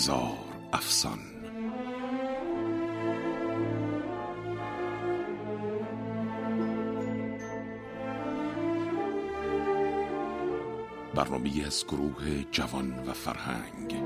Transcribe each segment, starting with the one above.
هزار افسان. برنامه از گروه جوان و فرهنگ.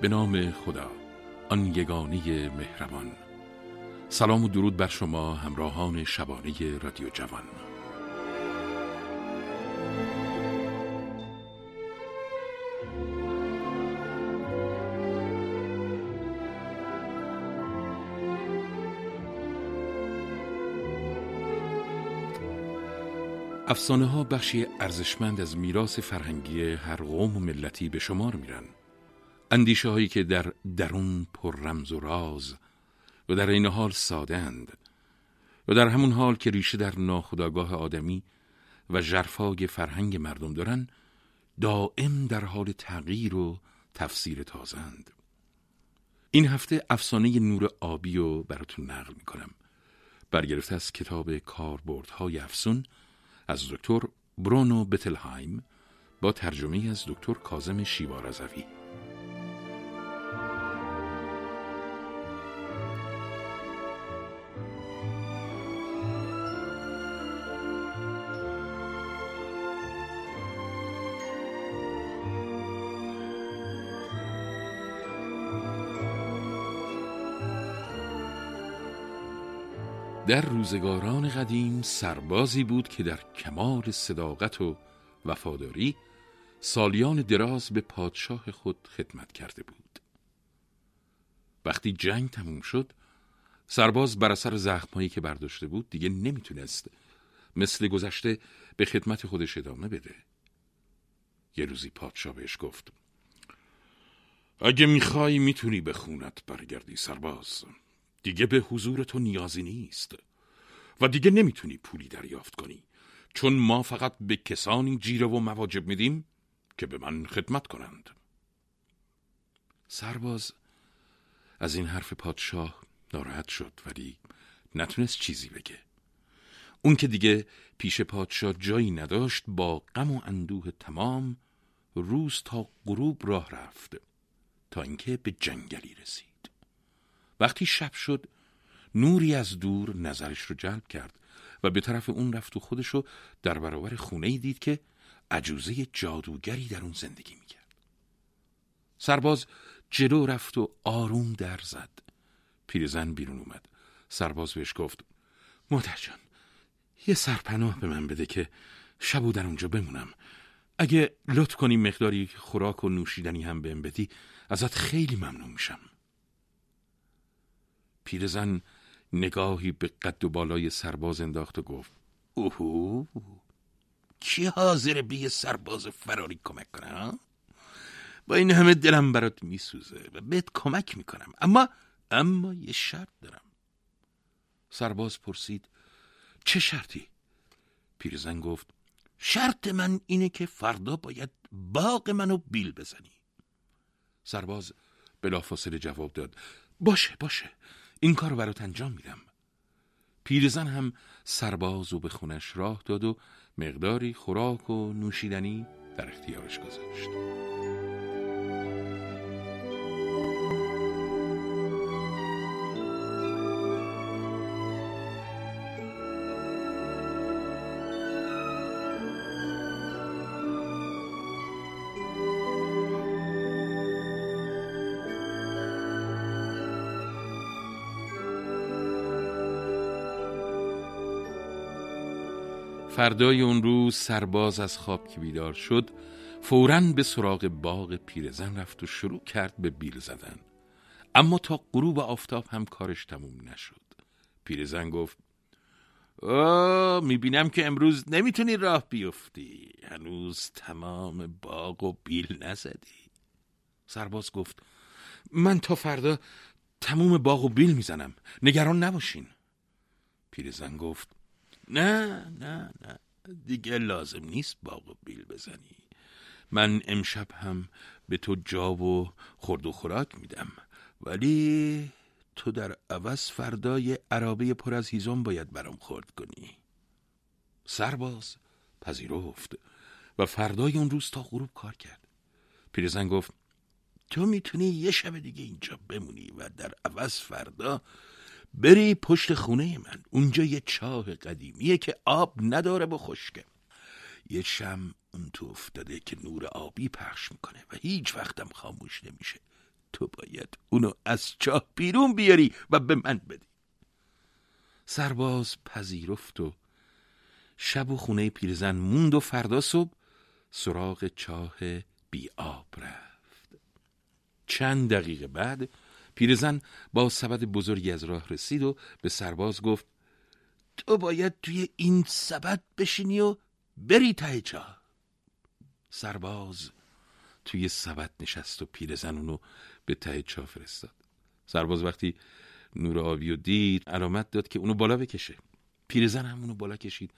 به نام خدا. آن یگانه مهربان. سلام و درود بر شما همراهان شبانه رادیو جوان. افسانه ها بخشی ارزشمند از میراث فرهنگی هر قوم و ملتی به شمار میرن. اندیشه هایی که در درون پر رمز و راز و در این حال ساده اند و در همون حال که ریشه در ناخداگاه آدمی و جرفای فرهنگ مردم دارن دائم در حال تغییر و تفسیر تازند این هفته افسانه نور آبی رو براتون نقل می‌کنم. برگرفته از کتاب کاربردهای افسون از دکتر برونو بتلهایم با ترجمه از دکتر کازم شیوارزوی. در روزگاران قدیم سربازی بود که در کمال صداقت و وفاداری سالیان دراز به پادشاه خود خدمت کرده بود. وقتی جنگ تموم شد سرباز بر اثر زخمایی که برداشته بود دیگه نمی‌تونست مثل گذشته به خدمت خودش ادامه بده. یه روزی پادشاه بهش گفت اگه می‌خوای می‌تونی به خونت برگردی سرباز. دیگه به حضور تو نیازی نیست و دیگه نمی‌تونی پولی دریافت کنی. چون ما فقط به کسانی جیره و مواجب میدیم که به من خدمت کنند. سرباز از این حرف پادشاه ناراحت شد ولی نتونست چیزی بگه. اون که دیگه پیش پادشاه جایی نداشت با غم و اندوه تمام روز تا غروب راه رفت تا اینکه به جنگلی رسید. وقتی شب شد نوری از دور نظرش رو جلب کرد و به طرف اون رفت و خودش رو در برابر خونه دید که عجوزه جادوگری در اون زندگی می‌کرد. سرباز جلو رفت و آروم در زد. پیرزن بیرون اومد. سرباز بهش گفت مادر جان یه سرپناه به من بده که شبو در اونجا بمونم. اگه لطف کنی مقداری خوراک و نوشیدنی هم بهم بدی ازت خیلی ممنون میشم. پیرزن نگاهی به قد و بالای سرباز انداخت و گفت اوهو کی حاضر به یه سرباز فراری کمک کنه با این همه دلم برات میسوزه و بهت کمک می‌کنم اما اما یه شرط دارم. سرباز پرسید چه شرطی؟ پیرزن گفت شرط من اینه که فردا باید باغ منو بیل بزنی. سرباز بلافاصله جواب داد باشه باشه. این کار برات انجام میدم. پیرزن هم سرباز و به خونش راه داد و مقداری خوراک و نوشیدنی در اختیارش گذاشت. فردای اون روز سرباز از خواب که بیدار شد فورا به سراغ باغ پیرزن رفت و شروع کرد به بیل زدن. اما تا غروب آفتاب هم کارش تموم نشد. پیرزن گفت آه می‌بینم که امروز نمی‌تونی راه بیفتی. هنوز تمام باغ و بیل نزدی. سرباز گفت من تا فردا تموم باغ و بیل می‌زنم. نگران نباشین. پیرزن گفت نه نه نه. دیگه لازم نیست باغ و بیل بزنی. من امشب هم به تو جا و خورد و خوراک میدم. ولی تو در عوض فردای عرابه پر از هیزم باید برام خورد کنی. سرباز پذیرفت و فردای اون روز تا غروب کار کرد. پیرزن گفت تو می‌تونی یه شب دیگه اینجا بمونی و در عوض فردا بری پشت خونه من. اونجا یه چاه قدیمیه که آب نداره و خشکه. یه شم اون تو افتاده که نور آبی پخش می‌کنه و هیچ وقتم خاموش نمیشه. تو باید اونو از چاه بیرون بیاری و به من بدی. سرباز پذیرفت و شب و خونه پیرزن موند و فردا صبح سراغ چاه بی آب رفت. چند دقیقه بعد پیرزن با سبد بزرگی از راه رسید و به سرباز گفت تو باید توی این سبد بشینی و بری ته چاه. سرباز توی سبد نشست و پیرزن اونو به ته چاه فرستاد. سرباز وقتی نور آبی و دید علامت داد که اونو بالا بکشه. پیرزن هم اونو بالا کشید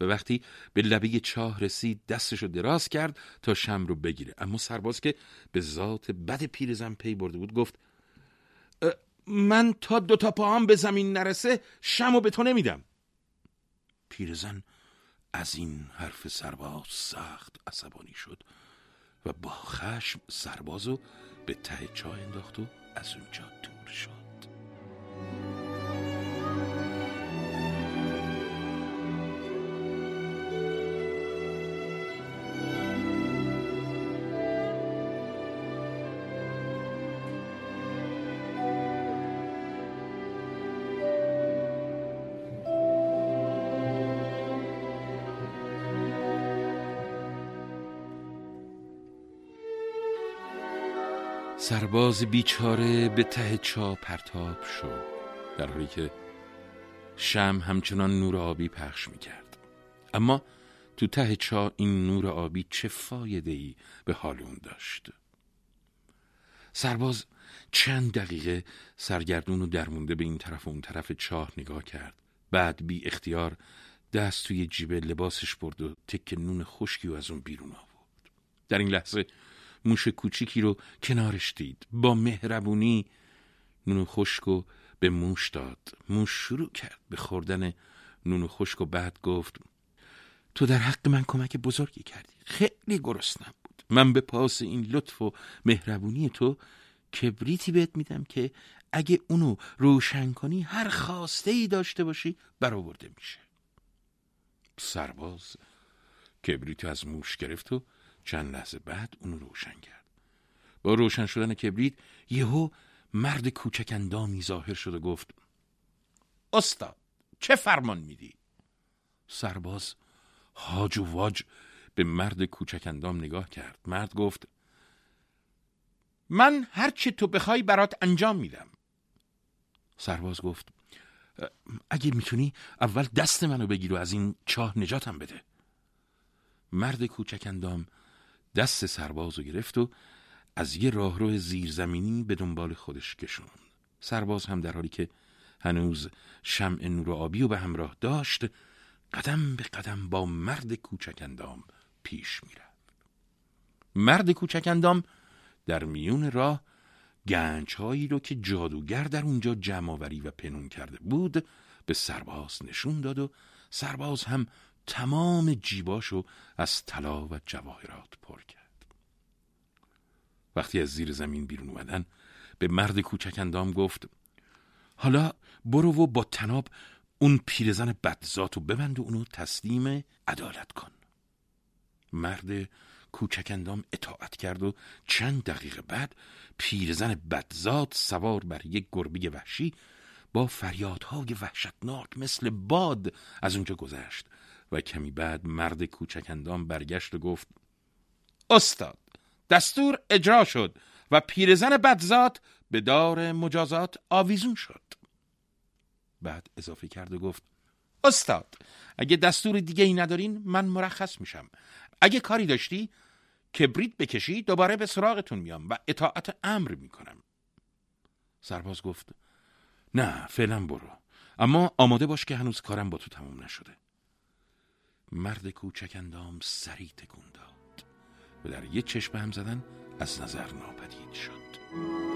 و وقتی به لبه چاه رسید دستش رو دراز کرد تا شم رو بگیره. اما سرباز که به ذات بد پیرزن پی برده بود گفت من تا دوتا پاهام به زمین نرسه شم رو به تو نمیدم. پیرزن از این حرف سرباز سخت عصبانی شد و با خشم سربازو به ته چاه انداخت و از اونجا دور شد. سرباز بیچاره به ته چا پرتاب شد در حالی که شم همچنان نور آبی پخش می کرد اما تو ته چا این نور آبی چه فایده ای به حال اون داشت؟ سرباز چند دقیقه سرگردون و درمونده به این طرف و اون طرف چاه نگاه کرد. بعد بی اختیار دست توی جیب لباسش برد و تک نون خشکی و از اون بیرون آورد. در این لحظه موش کوچیکی رو کنارش دید. با مهربونی نون خشک و به موش داد. موش شروع کرد به خوردن نون خشک و بعد گفت تو در حق من کمک بزرگی کردی. خیلی گرسنم بود. من به پاس این لطف و مهربونی تو کبریتی بهت میدم که اگه اونو روشن کنی هر خواسته ای داشته باشی برآورده میشه. سرباز کبریت از موش گرفت و چند لحظه بعد اونو روشن کرد. با روشن شدن کبریت یهو مرد کوچک اندامی ظاهر شد و گفت استاد چه فرمان میدی؟ سرباز هاج و واج به مرد کوچک اندام نگاه کرد. مرد گفت من هر چی تو بخوای برات انجام میدم. سرباز گفت اگه می‌تونی اول دست منو بگیر و از این چاه نجاتم بده. مرد کوچک اندام دست سرباز رو گرفت و از یه راهرو زیرزمینی به دنبال خودش کشوند. سرباز هم در حالی که هنوز شمع نور آبی و به همراه داشت قدم به قدم با مرد کوچکندام پیش می‌رفت. مرد کوچکندام در میون راه گنجهایی رو که جادوگر در اونجا جمعآوری و پنون کرده بود به سرباز نشون داد و سرباز هم تمام جیباشو از طلا و جواهرات پر کرد. وقتی از زیر زمین بیرون اومدن به مرد کوچک اندام گفت حالا برو و با تناب اون پیرزن بدزاتو ببند و اونو تسلیم عدالت کن. مرد کوچک اندام اطاعت کرد و چند دقیقه بعد پیرزن بدزاد سوار بر یک گربه وحشی با فریادهای وحشتناک مثل باد از اونجا گذشت. کمی بعد مرد کوچکندام برگشت و گفت استاد دستور اجرا شد و پیرزن بدزاد به دار مجازات آویزون شد. بعد اضافه کرد و گفت استاد اگه دستور دیگه ای ندارین من مرخص میشم. اگه کاری داشتی کبریت بکشی دوباره به سراغتون میام و اطاعت امر می‌کنم. سرباز گفت نه فعلا برو. اما آماده باش که هنوز کارم با تو تموم نشده. مرد کوچک اندام سریع تکون داد و در یک چشم هم زدن از نظر ناپدید شد.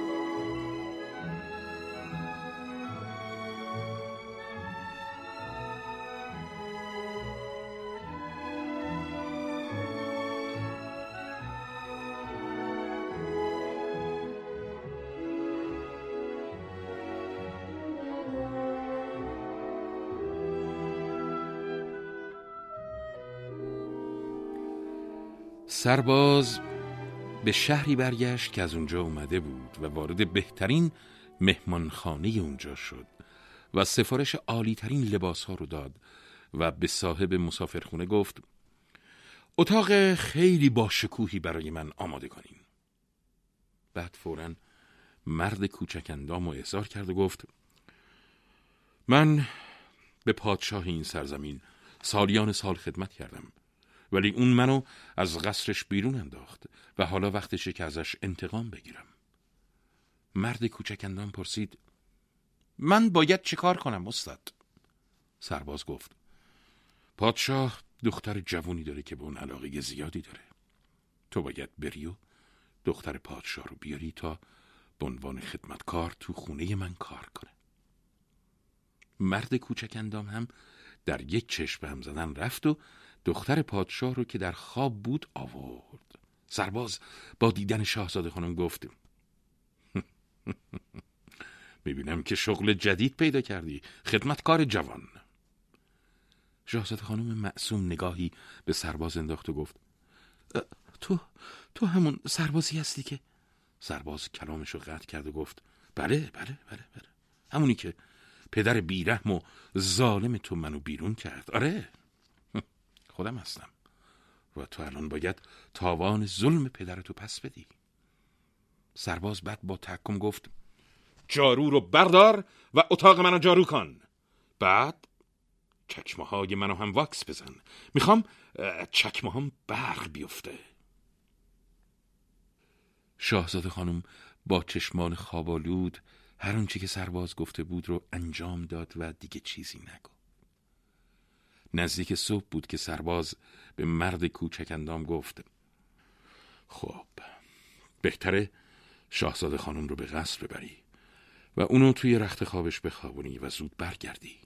سرباز به شهری برگشت که از اونجا اومده بود و وارد بهترین مهمانخانه اونجا شد و سفارش عالی ترین لباس ها رو داد و به صاحب مسافرخونه گفت اتاق خیلی با شکوهی برای من آماده کنین. بعد فورا مرد کوچک اندام و احضار کرد و گفت من به پادشاه این سرزمین سالیان سال خدمت کردم. ولی اون منو از قصرش بیرون انداخت و حالا وقتشه که ازش انتقام بگیرم. مرد کوچک اندام پرسید من باید چیکار کنم استاد؟ سرباز گفت پادشاه دختر جوونی داره که به اون علاقه زیادی داره. تو باید بری و دختر پادشاه رو بیاری تا به عنوان خدمتکار تو خونه من کار کنه. مرد کوچک اندام هم در یک چشم هم زدن رفت و دختر پادشاه رو که در خواب بود آورد. سرباز با دیدن شاهزاده خانم گفت می‌بینم که شغل جدید پیدا کردی. خدمتکار جوان. شاهزاده خانم معصوم نگاهی به سرباز انداخت و گفت تو تو همون سربازی هستی که؟ سرباز کلامش رو قطع کرد و گفت بله بله بله بله. همونی که پدر بیرحم و ظالم تو منو بیرون کرد. آره. خودم هستم. و تو الان باید تاوان ظلم پدرتو پس بدی. سرباز بعد با تحکم گفت جارو رو بردار و اتاق منو جارو کن. بعد چکمه های منو هم واکس بزن. می‌خوام چکمه هم برق بیفته. شاهزاده خانم با چشمان خوابالود هر آنچه که سرباز گفته بود رو انجام داد و دیگه چیزی نگفت. نزدیک صبح بود که سرباز به مرد کوچک اندام گفت خب بهتره شاهزاده خانم رو به قصر ببری و اونو توی رخت خوابش بخوابونی و زود برگردی.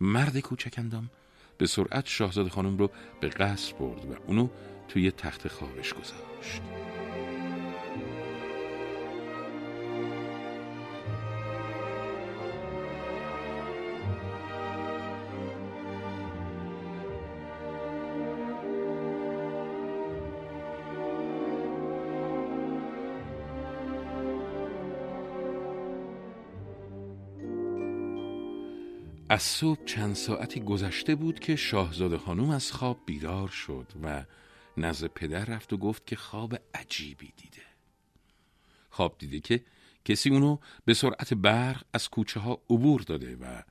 مرد کوچک اندام به سرعت شاهزاده خانم رو به قصر برد و اونو توی تخت خوابش گذاشت. از صبح چند ساعتی گذشته بود که شاهزاده خانم از خواب بیدار شد و نزد پدر رفت و گفت که خواب عجیبی دیده. خواب دیده که کسی اونو به سرعت برق از کوچه ها عبور داده و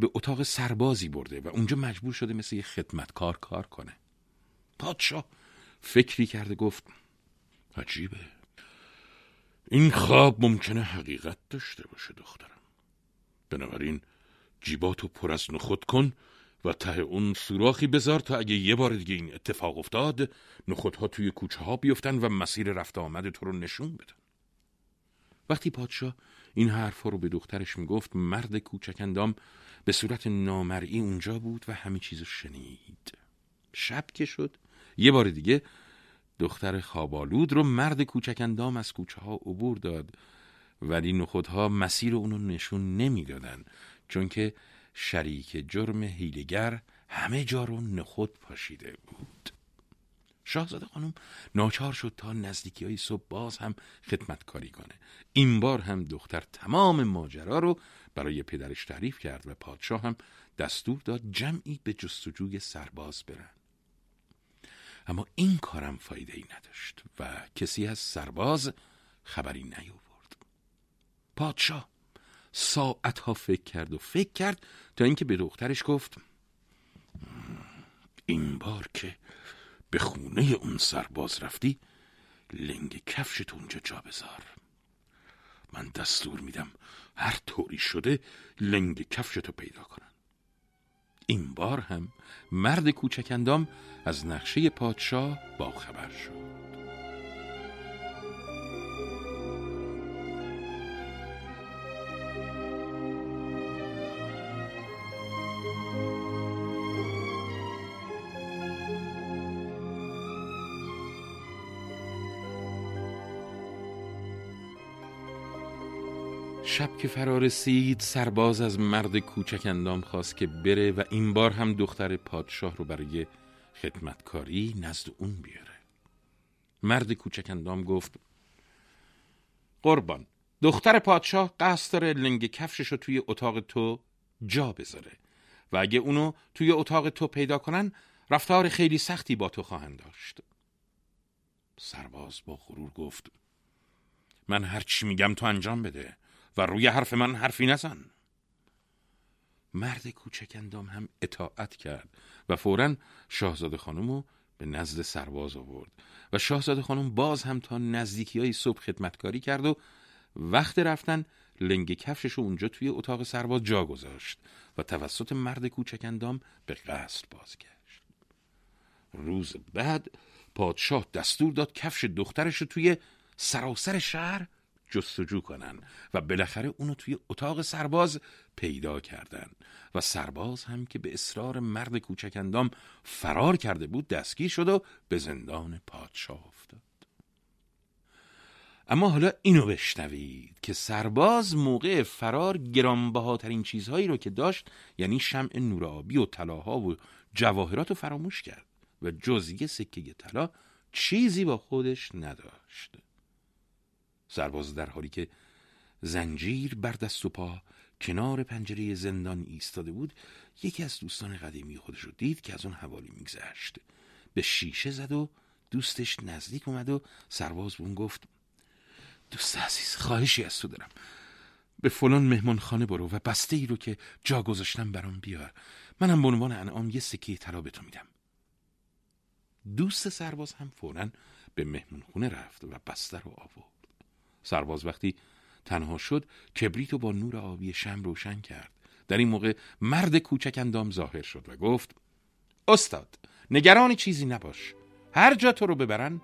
به اتاق سربازی برده و اونجا مجبور شده مثل یه خدمتکار کار کنه. پادشاه فکری کرده گفت عجیبه. این خواب ممکنه حقیقت داشته باشه دخترم. بنابراین جیباتو پر از نخود کن و ته اون سوراخی بذار تا اگه یه بار دیگه این اتفاق افتاد نخودها توی کوچه ها بیفتن و مسیر رفت آمد تو رو نشون بدن. وقتی پادشاه این حرفا رو به دخترش می‌گفت مرد کوچکندام به صورت نامرئی اونجا بود و همه چیزو شنید. شب که شد یه بار دیگه دختر خوابالود رو مرد کوچکندام از کوچه ها عبور داد ولی نخودها مسیر اونو نشون نمی‌دادن. چون که شریک جرم هیلگر همه جا رو نخود پاشیده بود. شاهزاده خانم ناچار شد تا نزدیکی های صبح باز هم خدمتکاری کنه. این بار هم دختر تمام ماجرا رو برای پدرش تعریف کرد و پادشاه هم دستور داد جمعی به جستجوی سرباز برن. اما این کارم فایده ای نداشت و کسی از سرباز خبری نیاورد. پادشاه ساعتها فکر کرد و فکر کرد تا اینکه به دخترش گفت این بار که به خونه اون سرباز رفتی لنگ کفشت اونجا جا بذار. من دستور میدم هر طوری شده لنگ کفشتو پیدا کنن. این بار هم مرد کوچکندام از نقشه پادشاه با خبر شد. شب که فرا رسید سرباز از مرد کوچک اندام خواست که بره و این بار هم دختر پادشاه رو برای خدمتکاری نزد اون بیاره. مرد کوچک اندام گفت قربان دختر پادشاه قصد داره لنگ کفشش رو توی اتاق تو جا بذاره و اگه اونو توی اتاق تو پیدا کنن رفتار خیلی سختی با تو خواهند داشت. سرباز با غرور گفت من هر چی میگم تو انجام بده. و روی حرف من حرفی نزن. مرد کوچک اندام هم اطاعت کرد و فورا شاهزاده خانم رو به نزد سرباز آورد و شاهزاده خانم باز هم تا نزدیکی های صبح خدمتکاری کرد و وقت رفتن لنگ کفشش رو اونجا توی اتاق سرباز جا گذاشت و توسط مرد کوچک اندام به قصد بازگشت. روز بعد پادشاه دستور داد کفش دخترش رو توی سراسر شهر جستجو کنن و بالاخره اونو توی اتاق سرباز پیدا کردن و سرباز هم که به اصرار مرد کوچکندام فرار کرده بود دستگیر شد و به زندان پادشاه افتاد. اما حالا اینو بشنوید که سرباز موقع فرار گرانبهاترین چیزهایی رو که داشت یعنی شمع نورابی و طلاها و جواهرات رو فراموش کرد و جز یه سکه طلا چیزی با خودش نداشت. سرباز در حالی که زنجیر بر دست و پا کنار پنجره زندان ایستاده بود یکی از دوستان قدیمی خودش رو دید که از اون حوالی میگذشت. به شیشه زد و دوستش نزدیک اومد و سرباز اون گفت دوست عزیز خواهشی از تو دارم. به فلان مهمان خانه برو و بسته ای رو که جا گذاشتم برام بیار. منم به عنوان انعام یه سکه طلا به تو میدم. دوست سرباز هم فورا به مهمون خونه رفت و بسته رو آورد. سرباز وقتی تنها شد کبریت رو با نور آبی شم روشن کرد. در این موقع مرد کوچک اندام ظاهر شد و گفت استاد نگران چیزی نباش. هر جا تو رو ببرن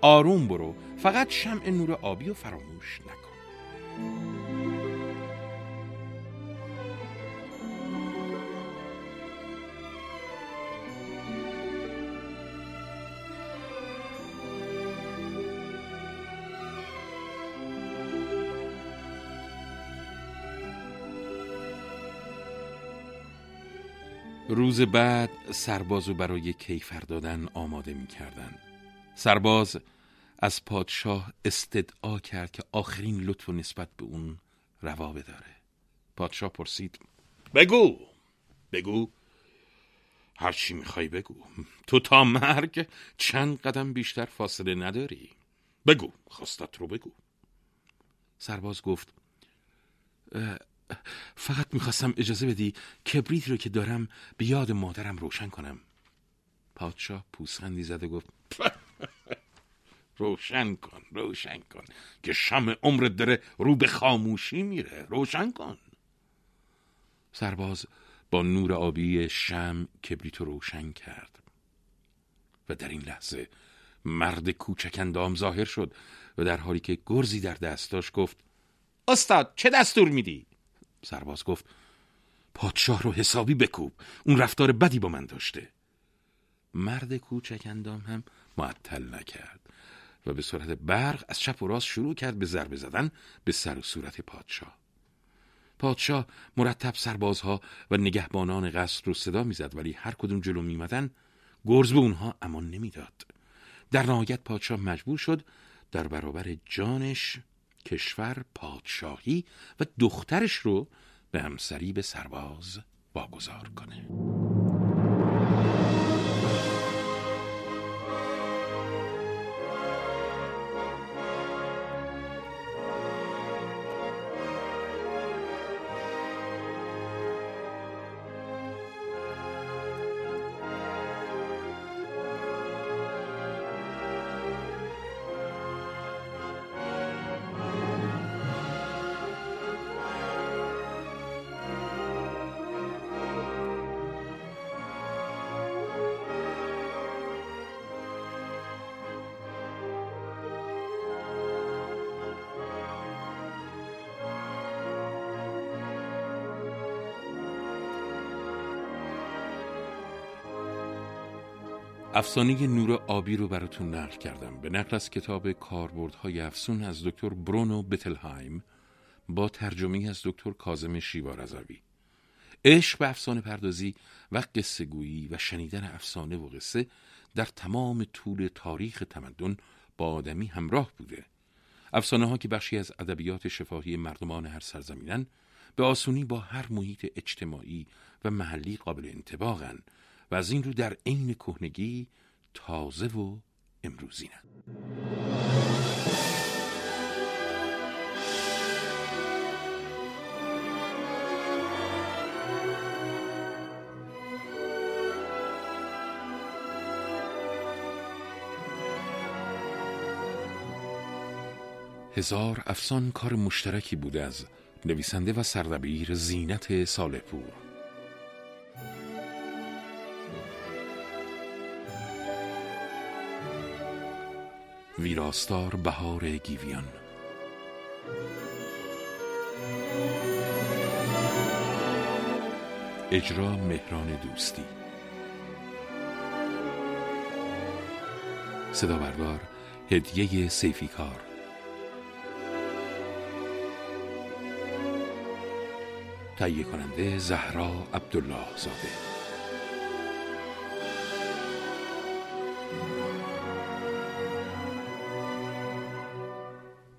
آروم برو. فقط شمع نور آبی و فراموش نکن. روز بعد سربازو برای کیفر دادن آماده می کردن. سرباز از پادشاه استدعا کرد که آخرین لطف و نسبت به اون روا بداره. پادشاه پرسید بگو بگو هر چی می‌خوای بگو. تو تا مرگ چند قدم بیشتر فاصله نداری. بگو خواستت رو بگو. سرباز گفت فقط می‌خواستم اجازه بدی کبریت رو که دارم به یاد مادرم روشن کنم. پادشاه پوسخندی زد و گفت روشن کن روشن کن که شم عمرت داره رو به خاموشی میره. روشن کن. سرباز با نور آبی شم کبریت رو روشن کرد و در این لحظه مرد کوچک اندام ظاهر شد و در حالی که گرزی در دست داشت گفت استاد چه دستور میدی؟ سرباز گفت پادشاه رو حسابی بکوب اون رفتار بدی با من داشته. مرد کوچک اندام هم معطل نکرد و به صورت برق از چپ و راست شروع کرد به ضربه زدن به سر و صورت پادشاه. پادشاه مرتب سربازها و نگهبانان قصر رو صدا می‌زد ولی هر کدوم جلو میمدن گرز به اونها امان نمی‌داد. در نهایت پادشاه مجبور شد در برابر جانش کشور پادشاهی و دخترش رو به همسری به سرباز واگذار کنه. افسانه نور آبی رو براتون نقل کردم. به نقل از کتاب کاربردهای افسون از دکتر برونو بتلهایم با ترجمه از دکتر کازم شیوا رضوی عشق به افسانه پردازی و قصه گویی و شنیدن افسانه و قصه در تمام طول تاریخ تمدن با آدمی همراه بوده. افسانه ها که بخشی از ادبیات شفاهی مردمان هر سرزمینن به آسونی با هر محیط اجتماعی و محلی قابل انتباقن و از این رو در عین کهنگی تازه و امروزینن هزار افسان کار مشترکی بوده از نویسنده و سردبیر زینت سالپور ویراستار بهار گیویان. اجرا مهران دوستی. صدا بردار هدیه سیفیکار. تهیه کننده زهرا عبدالله زاده